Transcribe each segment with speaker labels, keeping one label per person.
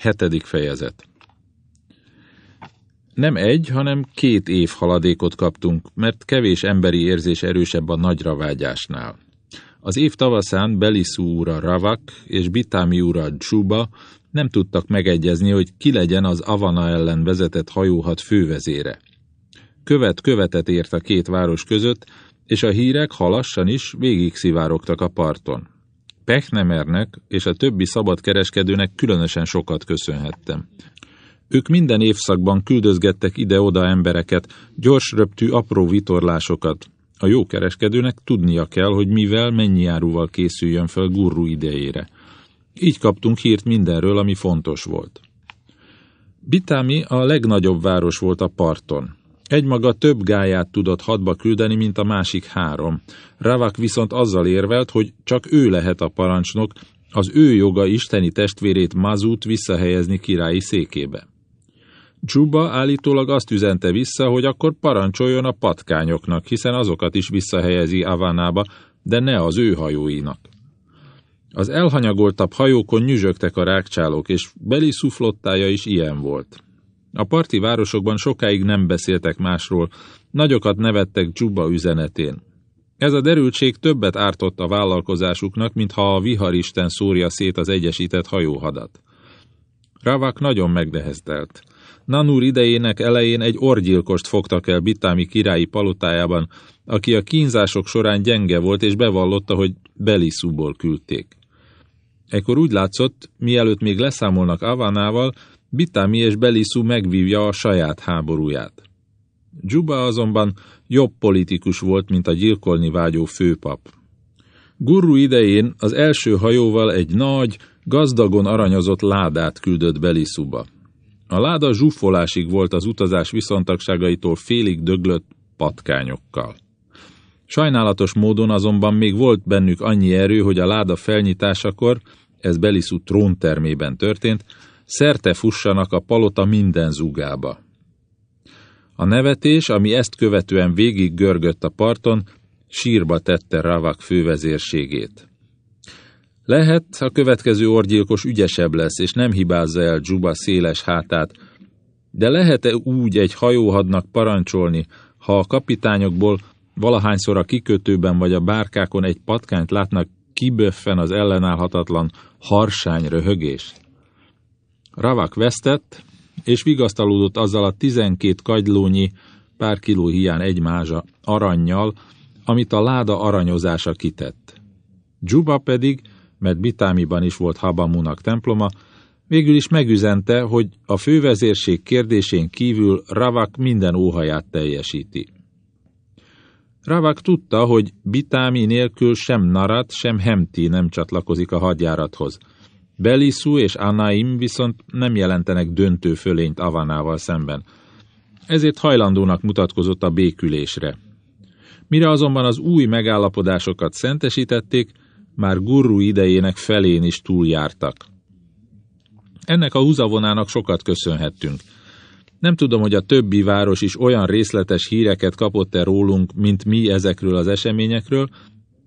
Speaker 1: Hetedik fejezet Nem egy, hanem két év haladékot kaptunk, mert kevés emberi érzés erősebb a nagyra vágyásnál. Az év tavaszán Belisú úra Ravak és Bitámi úra Csuba nem tudtak megegyezni, hogy ki legyen az Avana ellen vezetett hajóhat fővezére. Követ követet ért a két város között, és a hírek halassan is végig szivárogtak a parton. Pechnemernek és a többi szabad kereskedőnek különösen sokat köszönhettem. Ők minden évszakban küldözgettek ide-oda embereket, gyors röptű apró vitorlásokat. A jó kereskedőnek tudnia kell, hogy mivel, mennyi áruval készüljön fel gurru idejére. Így kaptunk hírt mindenről, ami fontos volt. Bitámi a legnagyobb város volt a parton. Egymaga több gáját tudott hadba küldeni, mint a másik három. Ravak viszont azzal érvelt, hogy csak ő lehet a parancsnok, az ő joga isteni testvérét Mazut visszahelyezni királyi székébe. Juba állítólag azt üzente vissza, hogy akkor parancsoljon a patkányoknak, hiszen azokat is visszahelyezi Avanába, de ne az ő hajóinak. Az elhanyagoltabb hajókon nyüzsögtek a rákcsálók, és Beli flottája is ilyen volt. A parti városokban sokáig nem beszéltek másról, nagyokat nevettek Juba üzenetén. Ez a derültség többet ártott a vállalkozásuknak, mintha a viharisten szórja szét az egyesített hajóhadat. Ravak nagyon megneheztelt. Nanur idejének elején egy orgyilkost fogtak el Bitámi királyi palotájában, aki a kínzások során gyenge volt, és bevallotta, hogy Belisúból küldték. Ekkor úgy látszott, mielőtt még leszámolnak Avánával, Bitámi és Belisú megvívja a saját háborúját. Juba azonban jobb politikus volt, mint a gyilkolni vágyó főpap. Gurru idején az első hajóval egy nagy, gazdagon aranyozott ládát küldött Belisúba. A láda zsúfolásig volt az utazás viszontagságaitól félig döglött patkányokkal. Sajnálatos módon azonban még volt bennük annyi erő, hogy a láda felnyitásakor, ez Belisú tróntermében történt, szerte fussanak a palota minden zugába. A nevetés, ami ezt követően végig görgött a parton, sírba tette Ravak fővezérségét. Lehet, a következő orgyilkos ügyesebb lesz, és nem hibázza el Juba széles hátát, de lehet-e úgy egy hajóhadnak parancsolni, ha a kapitányokból valahányszor a kikötőben vagy a bárkákon egy patkányt látnak kiböffen az ellenállhatatlan harsány röhögés? Ravak vesztett, és vigasztalódott azzal a tizenkét kagylónyi, pár kiló hiány egy mázsa aranyjal, amit a láda aranyozása kitett. Juba pedig, mert Bitámiban is volt Habamunak temploma, végül is megüzente, hogy a fővezérség kérdésén kívül Ravak minden óhaját teljesíti. Ravak tudta, hogy Bitámi nélkül sem Narat, sem Hemti nem csatlakozik a hadjárathoz, Belisú és Anaim viszont nem jelentenek döntő fölényt Avanával szemben. Ezért hajlandónak mutatkozott a békülésre. Mire azonban az új megállapodásokat szentesítették, már gurru idejének felén is túljártak. Ennek a húzavonának sokat köszönhettünk. Nem tudom, hogy a többi város is olyan részletes híreket kapott-e rólunk, mint mi ezekről az eseményekről,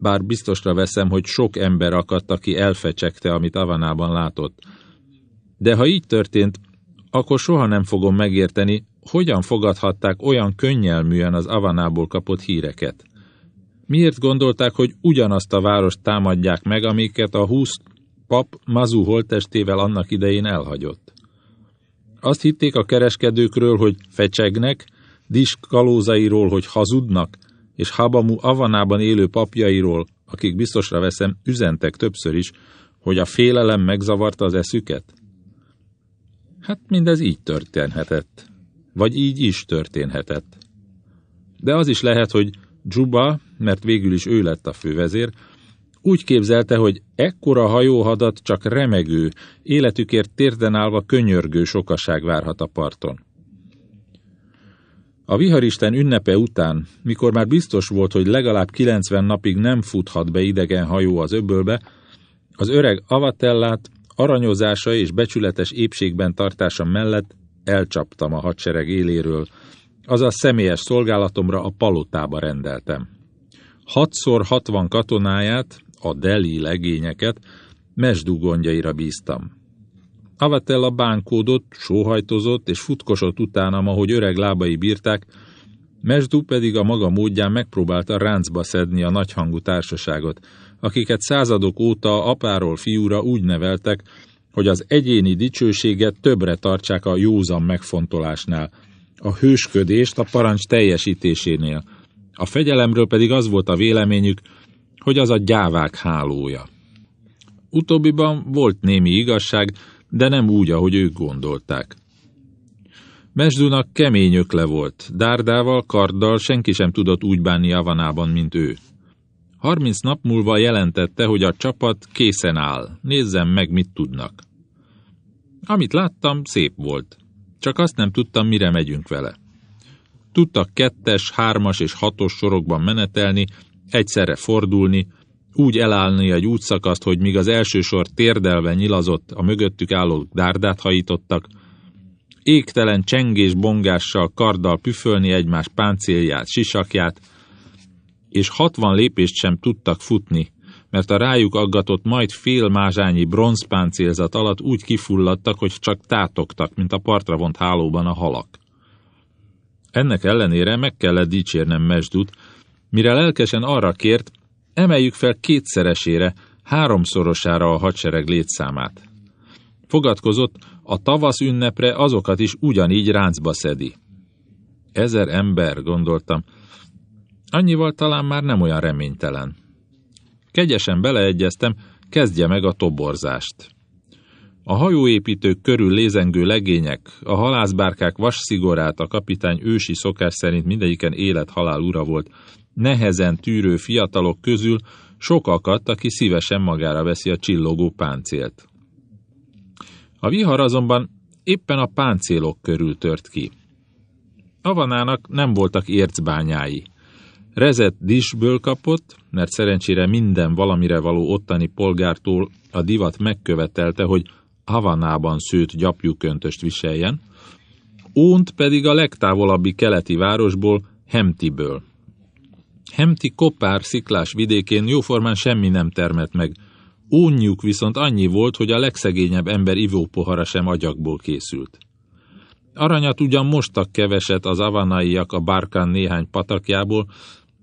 Speaker 1: bár biztosra veszem, hogy sok ember akadt, aki elfecsegte, amit Avanában látott. De ha így történt, akkor soha nem fogom megérteni, hogyan fogadhatták olyan könnyelműen az Avanából kapott híreket. Miért gondolták, hogy ugyanazt a várost támadják meg, amiket a húsz pap Mazu holtestével annak idején elhagyott? Azt hitték a kereskedőkről, hogy fecsegnek, Dis kalózairól, hogy hazudnak, és Habamu Avanában élő papjairól, akik biztosra veszem, üzentek többször is, hogy a félelem megzavarta az eszüket? Hát mindez így történhetett. Vagy így is történhetett. De az is lehet, hogy Juba, mert végül is ő lett a fővezér, úgy képzelte, hogy ekkora hajóhadat csak remegő, életükért térden állva könyörgő sokaság várhat a parton. A viharisten ünnepe után, mikor már biztos volt, hogy legalább 90 napig nem futhat be idegen hajó az öbölbe, az öreg avatellát aranyozása és becsületes épségben tartása mellett elcsaptam a hadsereg éléről, azaz személyes szolgálatomra a palotába rendeltem. Hatszor hatvan katonáját, a deli legényeket, mesdú bíztam. Avatella bánkódott, sóhajtozott és futkosott utánam, ahogy öreg lábai bírták, Mesdu pedig a maga módján megpróbálta ráncba szedni a nagyhangú társaságot, akiket századok óta apáról fiúra úgy neveltek, hogy az egyéni dicsőséget többre tartsák a józan megfontolásnál, a hősködést a parancs teljesítésénél. A fegyelemről pedig az volt a véleményük, hogy az a gyávák hálója. Utóbbiban volt némi igazság, de nem úgy, ahogy ők gondolták. Mesdunak kemény ökle volt, dárdával, karddal senki sem tudott úgy bánni Javanában, mint ő. Harminc nap múlva jelentette, hogy a csapat készen áll, nézzem meg, mit tudnak. Amit láttam, szép volt. Csak azt nem tudtam, mire megyünk vele. Tudtak kettes, hármas és hatos sorokban menetelni, egyszerre fordulni, úgy elállni egy útszakaszt, hogy míg az első sor térdelve nyilazott, a mögöttük álló dárdát hajítottak, égtelen csengés bongással karddal püfölni egymás páncélját, sisakját, és hatvan lépést sem tudtak futni, mert a rájuk aggatott majd fél mázsányi bronzpáncélzat alatt úgy kifulladtak, hogy csak tátogtak, mint a partra vont hálóban a halak. Ennek ellenére meg kellett dicsérnem Mesdut, mire lelkesen arra kért, emeljük fel kétszeresére, háromszorosára a hadsereg létszámát. Fogadkozott, a tavasz ünnepre azokat is ugyanígy ráncba szedi. Ezer ember, gondoltam, annyival talán már nem olyan reménytelen. Kegyesen beleegyeztem, kezdje meg a toborzást. A hajóépítők körül lézengő legények, a halászbárkák vasszigorát a kapitány ősi szokás szerint mindegyiken élet-halál ura volt, nehezen tűrő fiatalok közül sokakat, aki szívesen magára veszi a csillogó páncélt. A vihar azonban éppen a páncélok körül tört ki. Avanának nem voltak ércbányái. Rezet disből kapott, mert szerencsére minden valamire való ottani polgártól a divat megkövetelte, hogy Havanában szőtt gyapjúköntöst viseljen, Ónt pedig a legtávolabbi keleti városból, Hemtiből. Hemti kopár sziklás vidékén jóformán semmi nem termett meg, Ónjuk viszont annyi volt, hogy a legszegényebb ember ivópohara sem agyakból készült. Aranyat ugyan mostak keveset az avanaiak a Barkán néhány patakjából,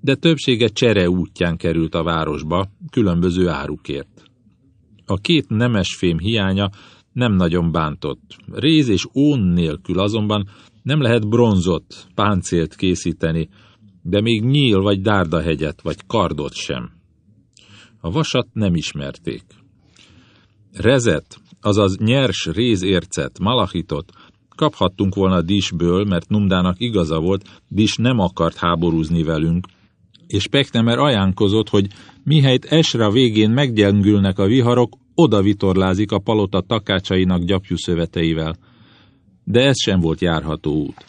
Speaker 1: de többsége csere útján került a városba, különböző árukért. A két nemesfém hiánya nem nagyon bántott. Réz és ón nélkül azonban nem lehet bronzot, páncélt készíteni, de még nyíl vagy dárdahegyet vagy kardot sem. A vasat nem ismerték. Rezet, azaz nyers rézércet, malachitot kaphattunk volna Disből, mert Numdának igaza volt, Dis nem akart háborúzni velünk, és Pektemer ajánkozott, hogy mihelyt Esra végén meggyengülnek a viharok, oda vitorlázik a palota takácsainak gyapjú szöveteivel. De ez sem volt járható út.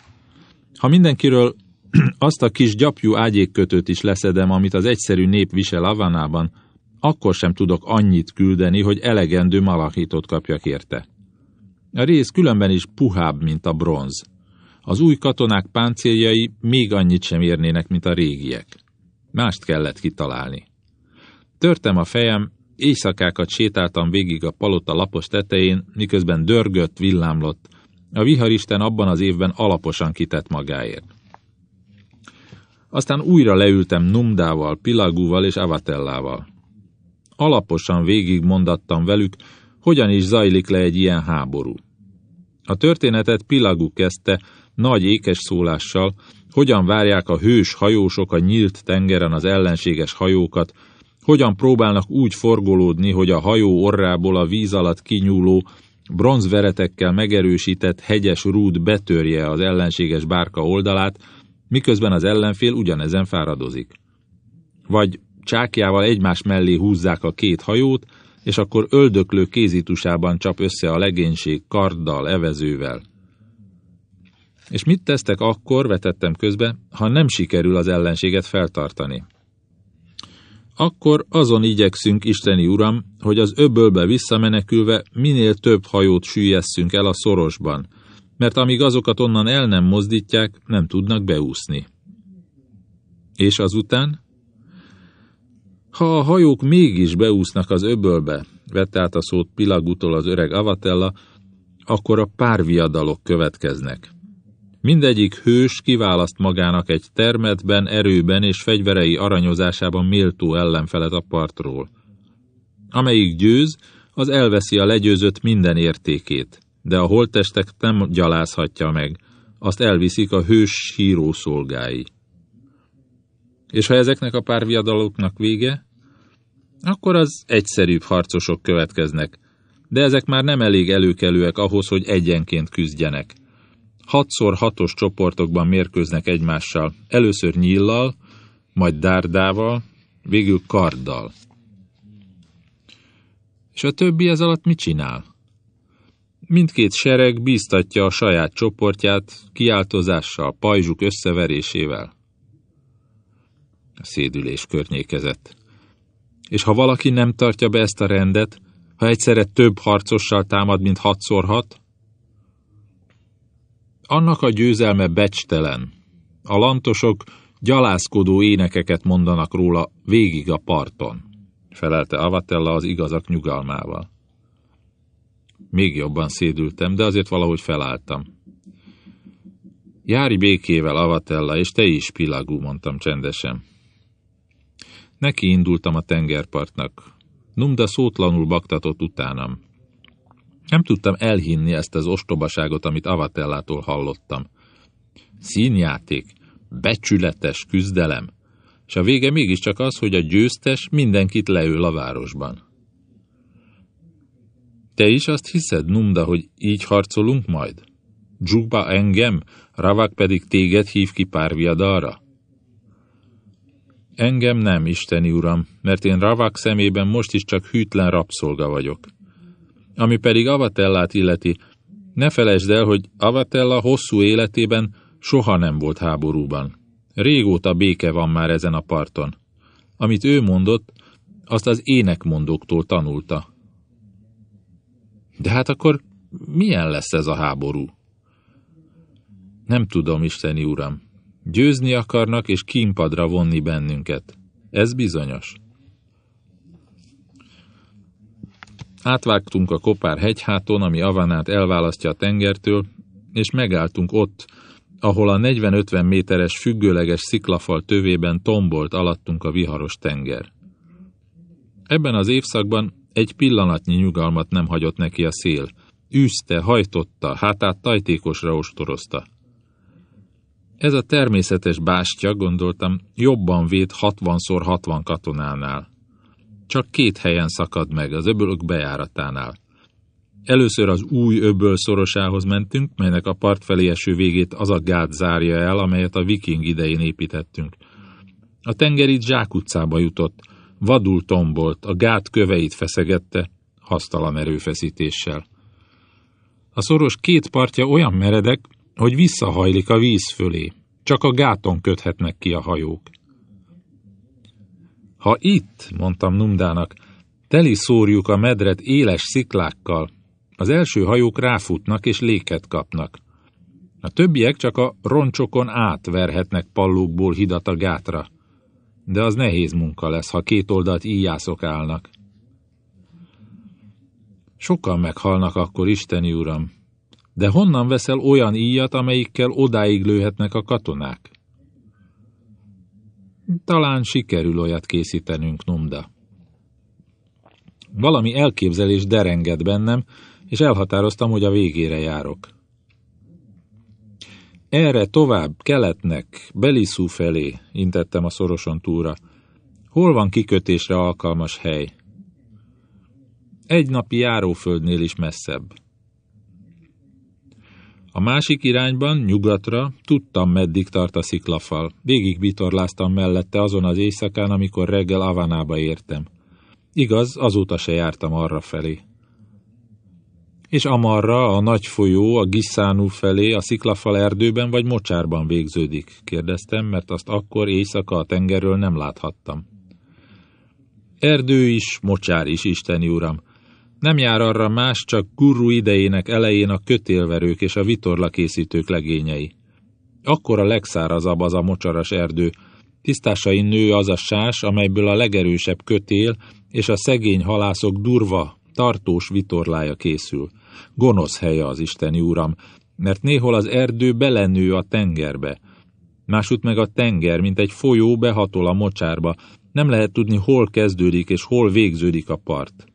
Speaker 1: Ha mindenkiről azt a kis gyapjú ágyékkötőt is leszedem, amit az egyszerű nép visel Avanában, akkor sem tudok annyit küldeni, hogy elegendő malachitot kapjak érte. A rész különben is puhább, mint a bronz. Az új katonák páncéljai még annyit sem érnének, mint a régiek. Mást kellett kitalálni. Törtem a fejem, éjszakákat sétáltam végig a palota lapos tetején, miközben dörgött, villámlott. A viharisten abban az évben alaposan kitett magáért. Aztán újra leültem Numdával, Pilagúval és Avatellával. Alaposan végigmondattam velük, hogyan is zajlik le egy ilyen háború. A történetet Pilagú kezdte, nagy ékes szólással, hogyan várják a hős hajósok a nyílt tengeren az ellenséges hajókat, hogyan próbálnak úgy forgolódni, hogy a hajó orrából a víz alatt kinyúló, bronzveretekkel megerősített hegyes rúd betörje az ellenséges bárka oldalát, miközben az ellenfél ugyanezen fáradozik. Vagy csákjával egymás mellé húzzák a két hajót, és akkor öldöklő kézitusában csap össze a legénység karddal, evezővel. És mit tesztek akkor, vetettem közbe, ha nem sikerül az ellenséget feltartani? Akkor azon igyekszünk, Isteni Uram, hogy az öbölbe visszamenekülve minél több hajót süllyeszünk el a szorosban, mert amíg azokat onnan el nem mozdítják, nem tudnak beúszni. És azután? Ha a hajók mégis beúsznak az öbölbe, vette át a szót Pilagutól az öreg Avatella, Akkor a párviadalok következnek. Mindegyik hős kiválaszt magának egy termetben, erőben és fegyverei aranyozásában méltó ellenfelet a partról. Amelyik győz, az elveszi a legyőzött minden értékét, de a holttestek nem gyalázhatja meg, azt elviszik a hős híró szolgái. És ha ezeknek a párviadaloknak vége, akkor az egyszerűbb harcosok következnek, de ezek már nem elég előkelőek ahhoz, hogy egyenként küzdjenek. Hatszor hatos csoportokban mérkőznek egymással, először nyillal, majd dárdával, végül karddal. És a többi ez alatt mit csinál? Mindkét sereg bíztatja a saját csoportját kiáltozással, pajzsuk összeverésével. A szédülés környékezett. És ha valaki nem tartja be ezt a rendet, ha egyszerre több harcossal támad, mint hatszor hat, annak a győzelme becstelen. A lantosok gyalászkodó énekeket mondanak róla végig a parton, felelte Avatella az igazak nyugalmával. Még jobban szédültem, de azért valahogy felálltam. Jári békével, Avatella, és te is, Pilagú, mondtam csendesen. Neki indultam a tengerpartnak. Numda szótlanul baktatott utánam. Nem tudtam elhinni ezt az ostobaságot, amit Avatellától hallottam. Színjáték, becsületes küzdelem, és a vége mégiscsak az, hogy a győztes mindenkit leül a városban. Te is azt hiszed, Numda, hogy így harcolunk majd? Dzsukba engem, Ravak pedig téged hív ki párviadalra? Engem nem, Isteni Uram, mert én Ravak szemében most is csak hűtlen rabszolga vagyok. Ami pedig Avatellát illeti, ne felejtsd el, hogy Avatella hosszú életében soha nem volt háborúban. Régóta béke van már ezen a parton. Amit ő mondott, azt az énekmondóktól tanulta. De hát akkor milyen lesz ez a háború? Nem tudom, Isteni Uram. Győzni akarnak és kínpadra vonni bennünket. Ez bizonyos. Átvágtunk a Kopár hegyháton, ami Avanát elválasztja a tengertől, és megálltunk ott, ahol a 40-50 méteres függőleges sziklafal tövében tombolt alattunk a viharos tenger. Ebben az évszakban egy pillanatnyi nyugalmat nem hagyott neki a szél. Űzte, hajtotta, hátát tajtékosra ostorozta. Ez a természetes bástya, gondoltam, jobban véd 60x60 katonánál. Csak két helyen szakad meg, az öbölök bejáratánál. Először az új öböl szorosához mentünk, melynek a part felé eső végét az a gát zárja el, amelyet a viking idején építettünk. A tenger itt zsákutcába jutott, vadul tombolt, a gát köveit feszegette, hasztalan erőfeszítéssel. A szoros két partja olyan meredek, hogy visszahajlik a víz fölé. Csak a gáton köthetnek ki a hajók. Ha itt, mondtam Numdának, teli szórjuk a medret éles sziklákkal, az első hajók ráfutnak és léket kapnak. A többiek csak a roncsokon átverhetnek pallókból hidat a gátra. De az nehéz munka lesz, ha két oldalt íjászok állnak. Sokan meghalnak akkor, Isteni Uram, de honnan veszel olyan íjat, amelyikkel odáig lőhetnek a katonák? Talán sikerül olyat készítenünk, Numda. Valami elképzelés derenged bennem, és elhatároztam, hogy a végére járok. Erre tovább, keletnek, Beliszú felé, intettem a szoroson túra. Hol van kikötésre alkalmas hely? Egy napi járóföldnél is messzebb. A másik irányban, nyugatra, tudtam, meddig tart a sziklafal. Végig vitorláztam mellette azon az éjszakán, amikor reggel Avanába értem. Igaz, azóta se jártam arra felé. És amarra a nagy folyó a Gisszánú felé a sziklafal erdőben vagy mocsárban végződik? kérdeztem, mert azt akkor éjszaka a tengerről nem láthattam. Erdő is, mocsár is, Isteni Uram, nem jár arra más, csak gurru idejének elején a kötélverők és a vitorlakészítők legényei. Akkor a legszárazabb az a mocsaras erdő, tisztásai nő az a sás, amelyből a legerősebb kötél és a szegény halászok durva, tartós vitorlája készül. Gonosz helye az Isteni Uram, mert néhol az erdő belenő a tengerbe. Másút meg a tenger, mint egy folyó behatol a mocsárba, nem lehet tudni, hol kezdődik és hol végződik a part.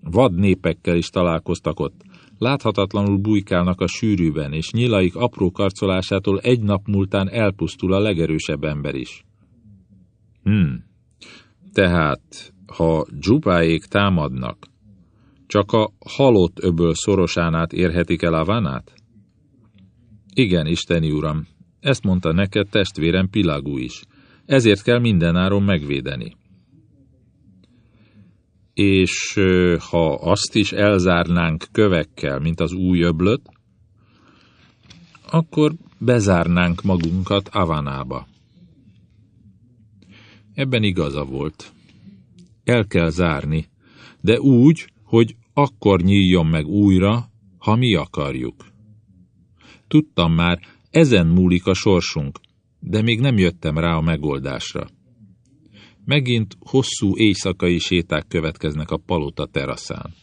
Speaker 1: Vad népekkel is találkoztak ott. Láthatatlanul bujkálnak a sűrűben, és nyilaik apró karcolásától egy nap múltán elpusztul a legerősebb ember is. Hmm. Tehát, ha dzsupáék támadnak, csak a halott öböl szorosán át érhetik el vanát? Igen, Isteni Uram, ezt mondta neked testvérem Pilagú is. Ezért kell mindenáron megvédeni. És ha azt is elzárnánk kövekkel, mint az új öblöt, akkor bezárnánk magunkat Avanába. Ebben igaza volt. El kell zárni, de úgy, hogy akkor nyíljon meg újra, ha mi akarjuk. Tudtam már, ezen múlik a sorsunk, de még nem jöttem rá a megoldásra. Megint hosszú éjszakai séták következnek a palota teraszán.